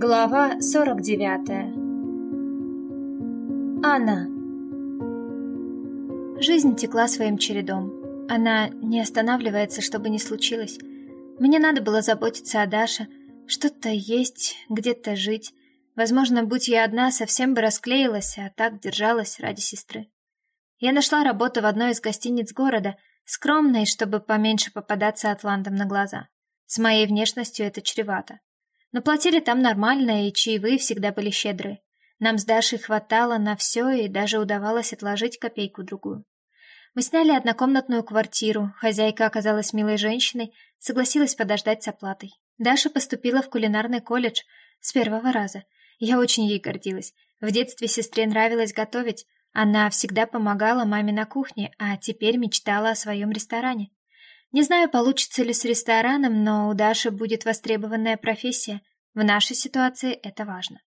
Глава 49 Анна Жизнь текла своим чередом. Она не останавливается, чтобы не случилось. Мне надо было заботиться о Даше, что-то есть, где-то жить. Возможно, будь я одна, совсем бы расклеилась, а так держалась ради сестры. Я нашла работу в одной из гостиниц города, скромной, чтобы поменьше попадаться атлантам на глаза. С моей внешностью это чревато. Но платили там нормально, и чаевые всегда были щедрые. Нам с Дашей хватало на все, и даже удавалось отложить копейку-другую. Мы сняли однокомнатную квартиру, хозяйка оказалась милой женщиной, согласилась подождать с оплатой. Даша поступила в кулинарный колледж с первого раза. Я очень ей гордилась. В детстве сестре нравилось готовить, она всегда помогала маме на кухне, а теперь мечтала о своем ресторане. Не знаю, получится ли с рестораном, но у Даши будет востребованная профессия. В нашей ситуации это важно.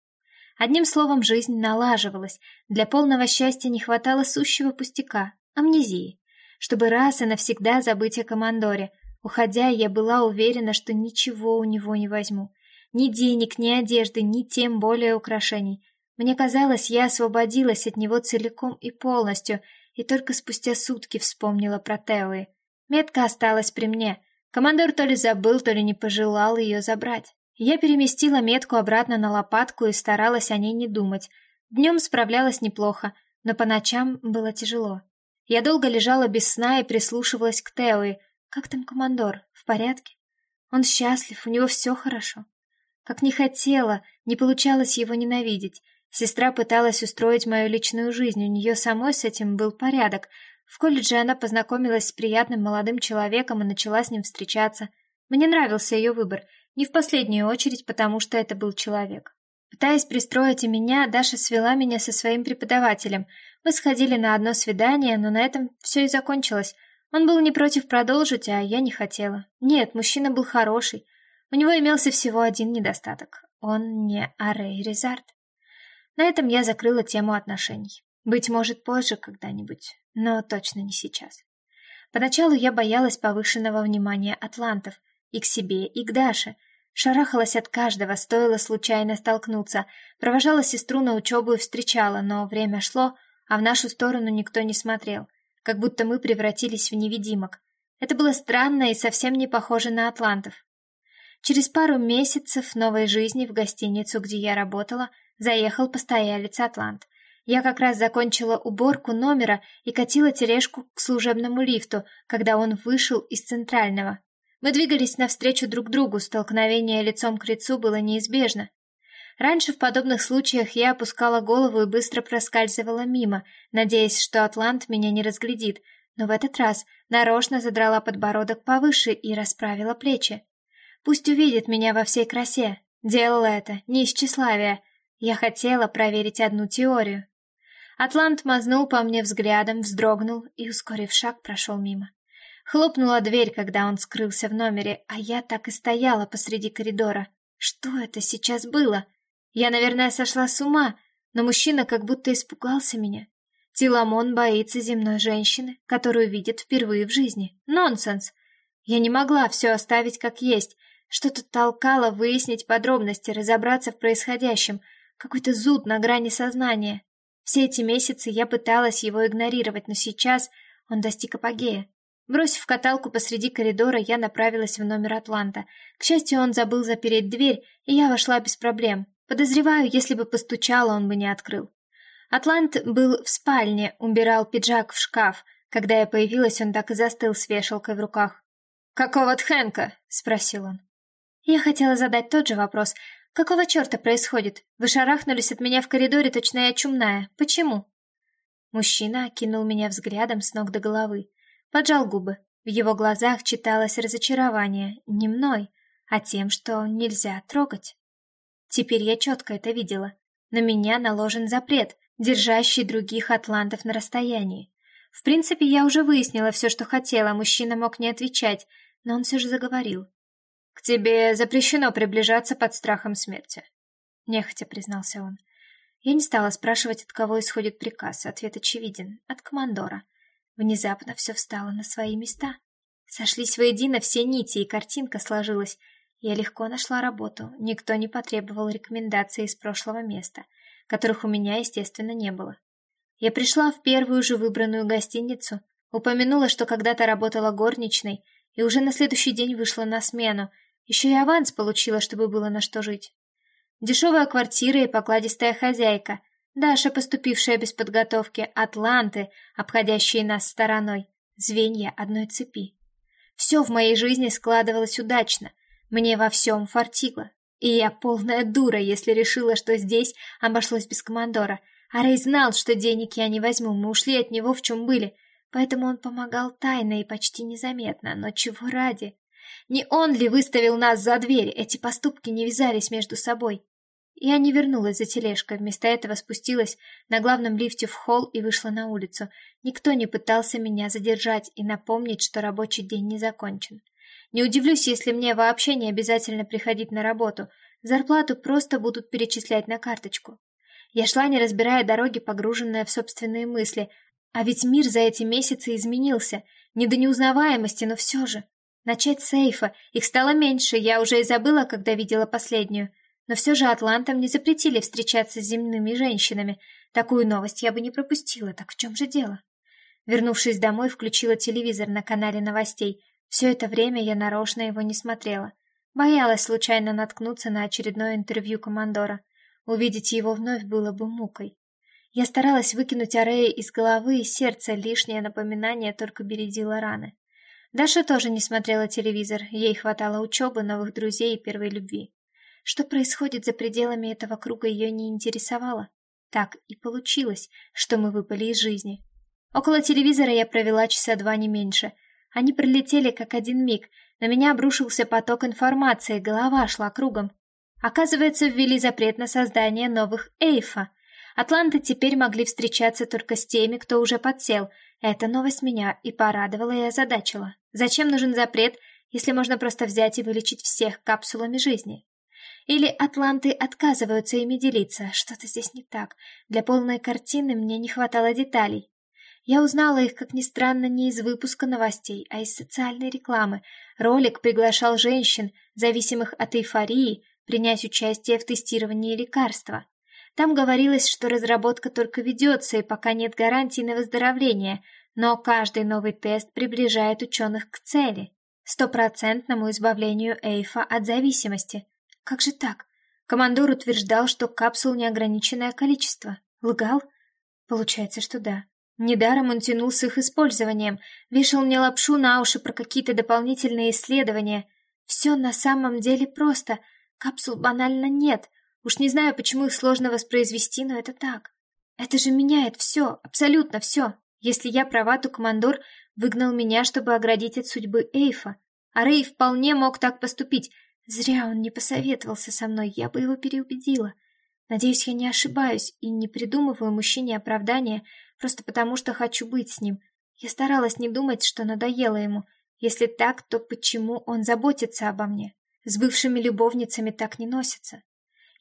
Одним словом, жизнь налаживалась. Для полного счастья не хватало сущего пустяка — амнезии. Чтобы раз и навсегда забыть о командоре. Уходя, я была уверена, что ничего у него не возьму. Ни денег, ни одежды, ни тем более украшений. Мне казалось, я освободилась от него целиком и полностью, и только спустя сутки вспомнила про Теуи. Метка осталась при мне. Командор то ли забыл, то ли не пожелал ее забрать. Я переместила метку обратно на лопатку и старалась о ней не думать. Днем справлялась неплохо, но по ночам было тяжело. Я долго лежала без сна и прислушивалась к Теуи. Как там командор? В порядке? Он счастлив, у него все хорошо. Как не хотела, не получалось его ненавидеть. Сестра пыталась устроить мою личную жизнь, у нее самой с этим был порядок, в колледже она познакомилась с приятным молодым человеком и начала с ним встречаться. Мне нравился ее выбор, не в последнюю очередь, потому что это был человек. Пытаясь пристроить и меня, Даша свела меня со своим преподавателем. Мы сходили на одно свидание, но на этом все и закончилось. Он был не против продолжить, а я не хотела. Нет, мужчина был хороший. У него имелся всего один недостаток. Он не Арей Резард. На этом я закрыла тему отношений. Быть может, позже когда-нибудь, но точно не сейчас. Поначалу я боялась повышенного внимания атлантов и к себе, и к Даше. Шарахалась от каждого, стоило случайно столкнуться. Провожала сестру на учебу и встречала, но время шло, а в нашу сторону никто не смотрел, как будто мы превратились в невидимок. Это было странно и совсем не похоже на атлантов. Через пару месяцев новой жизни в гостиницу, где я работала, заехал постоялец Атлант. Я как раз закончила уборку номера и катила тележку к служебному лифту, когда он вышел из центрального. Мы двигались навстречу друг другу, столкновение лицом к лицу было неизбежно. Раньше в подобных случаях я опускала голову и быстро проскальзывала мимо, надеясь, что Атлант меня не разглядит, но в этот раз нарочно задрала подбородок повыше и расправила плечи. Пусть увидит меня во всей красе. Делала это не из тщеславия. Я хотела проверить одну теорию. Атлант мазнул по мне взглядом, вздрогнул и, ускорив шаг, прошел мимо. Хлопнула дверь, когда он скрылся в номере, а я так и стояла посреди коридора. Что это сейчас было? Я, наверное, сошла с ума, но мужчина как будто испугался меня. Тиламон боится земной женщины, которую видит впервые в жизни. Нонсенс! Я не могла все оставить как есть. Что-то толкало выяснить подробности, разобраться в происходящем. Какой-то зуд на грани сознания. Все эти месяцы я пыталась его игнорировать, но сейчас он достиг апогея. Бросив каталку посреди коридора, я направилась в номер Атланта. К счастью, он забыл запереть дверь, и я вошла без проблем. Подозреваю, если бы постучала, он бы не открыл. Атлант был в спальне, убирал пиджак в шкаф. Когда я появилась, он так и застыл с вешалкой в руках. «Какого тхенка?» — спросил он. Я хотела задать тот же вопрос, Какого черта происходит? Вы шарахнулись от меня в коридоре, точно я чумная. Почему? Мужчина окинул меня взглядом с ног до головы. Поджал губы. В его глазах читалось разочарование не мной, а тем, что нельзя трогать. Теперь я четко это видела. На меня наложен запрет, держащий других атлантов на расстоянии. В принципе, я уже выяснила все, что хотела, мужчина мог не отвечать, но он все же заговорил. «К тебе запрещено приближаться под страхом смерти», — нехотя признался он. Я не стала спрашивать, от кого исходит приказ. Ответ очевиден — от командора. Внезапно все встало на свои места. Сошлись воедино все нити, и картинка сложилась. Я легко нашла работу, никто не потребовал рекомендаций из прошлого места, которых у меня, естественно, не было. Я пришла в первую же выбранную гостиницу, упомянула, что когда-то работала горничной, и уже на следующий день вышла на смену, еще и аванс получила, чтобы было на что жить. Дешевая квартира и покладистая хозяйка, Даша, поступившая без подготовки, атланты, обходящие нас стороной, звенья одной цепи. Все в моей жизни складывалось удачно, мне во всем фартило. И я полная дура, если решила, что здесь обошлось без командора. А Рэй знал, что денег я не возьму, мы ушли от него в чем были, поэтому он помогал тайно и почти незаметно, но чего ради? Не он ли выставил нас за дверь? Эти поступки не вязались между собой. Я не вернулась за тележкой, вместо этого спустилась на главном лифте в холл и вышла на улицу. Никто не пытался меня задержать и напомнить, что рабочий день не закончен. Не удивлюсь, если мне вообще не обязательно приходить на работу. Зарплату просто будут перечислять на карточку. Я шла, не разбирая дороги, погруженная в собственные мысли. А ведь мир за эти месяцы изменился. Не до неузнаваемости, но все же. Начать с сейфа. Их стало меньше, я уже и забыла, когда видела последнюю. Но все же атлантам не запретили встречаться с земными женщинами. Такую новость я бы не пропустила, так в чем же дело? Вернувшись домой, включила телевизор на канале новостей. Все это время я нарочно его не смотрела. Боялась случайно наткнуться на очередное интервью командора. Увидеть его вновь было бы мукой. Я старалась выкинуть Арея из головы и сердца, лишнее напоминание только бередило раны. Даша тоже не смотрела телевизор, ей хватало учебы, новых друзей и первой любви. Что происходит за пределами этого круга ее не интересовало. Так и получилось, что мы выпали из жизни. Около телевизора я провела часа два не меньше. Они пролетели как один миг. На меня обрушился поток информации, голова шла кругом. Оказывается, ввели запрет на создание новых эйфа. Атланты теперь могли встречаться только с теми, кто уже подсел. Эта новость меня и порадовала, и озадачила. Зачем нужен запрет, если можно просто взять и вылечить всех капсулами жизни? Или атланты отказываются ими делиться? Что-то здесь не так. Для полной картины мне не хватало деталей. Я узнала их, как ни странно, не из выпуска новостей, а из социальной рекламы. Ролик приглашал женщин, зависимых от эйфории, принять участие в тестировании лекарства. Там говорилось, что разработка только ведется, и пока нет гарантий на выздоровление, но каждый новый тест приближает ученых к цели – стопроцентному избавлению Эйфа от зависимости. Как же так? Командор утверждал, что капсул неограниченное количество. Лгал? Получается, что да. Недаром он тянул с их использованием, вешал мне лапшу на уши про какие-то дополнительные исследования. Все на самом деле просто. Капсул банально нет. Уж не знаю, почему их сложно воспроизвести, но это так. Это же меняет все, абсолютно все. Если я права, то командор выгнал меня, чтобы оградить от судьбы Эйфа. А Рэй вполне мог так поступить, Зря он не посоветовался со мной, я бы его переубедила. Надеюсь, я не ошибаюсь и не придумываю мужчине оправдания просто потому, что хочу быть с ним. Я старалась не думать, что надоело ему. Если так, то почему он заботится обо мне? С бывшими любовницами так не носятся.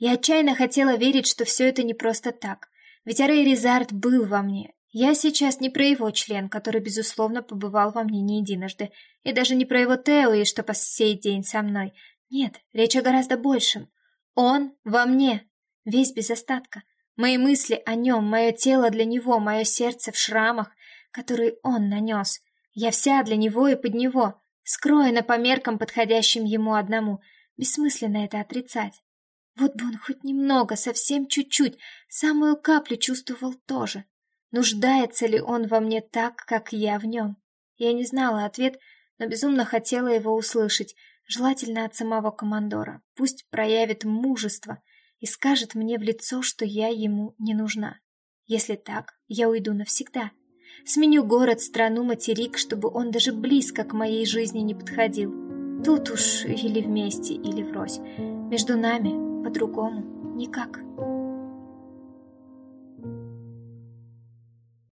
Я отчаянно хотела верить, что все это не просто так. Ведь Арей Резард был во мне. Я сейчас не про его член, который, безусловно, побывал во мне не единожды, и даже не про его Тео, что по сей день со мной, нет, речь о гораздо большем. Он во мне, весь без остатка. Мои мысли о нем, мое тело для него, мое сердце в шрамах, которые он нанес. Я вся для него и под него, скроена по меркам, подходящим ему одному. Бессмысленно это отрицать. Вот бы он хоть немного, совсем чуть-чуть, самую каплю чувствовал тоже. Нуждается ли он во мне так, как я в нем? Я не знала ответ, но безумно хотела его услышать, желательно от самого командора. Пусть проявит мужество и скажет мне в лицо, что я ему не нужна. Если так, я уйду навсегда. Сменю город, страну, материк, чтобы он даже близко к моей жизни не подходил. Тут уж или вместе, или врозь. Между нами по-другому никак.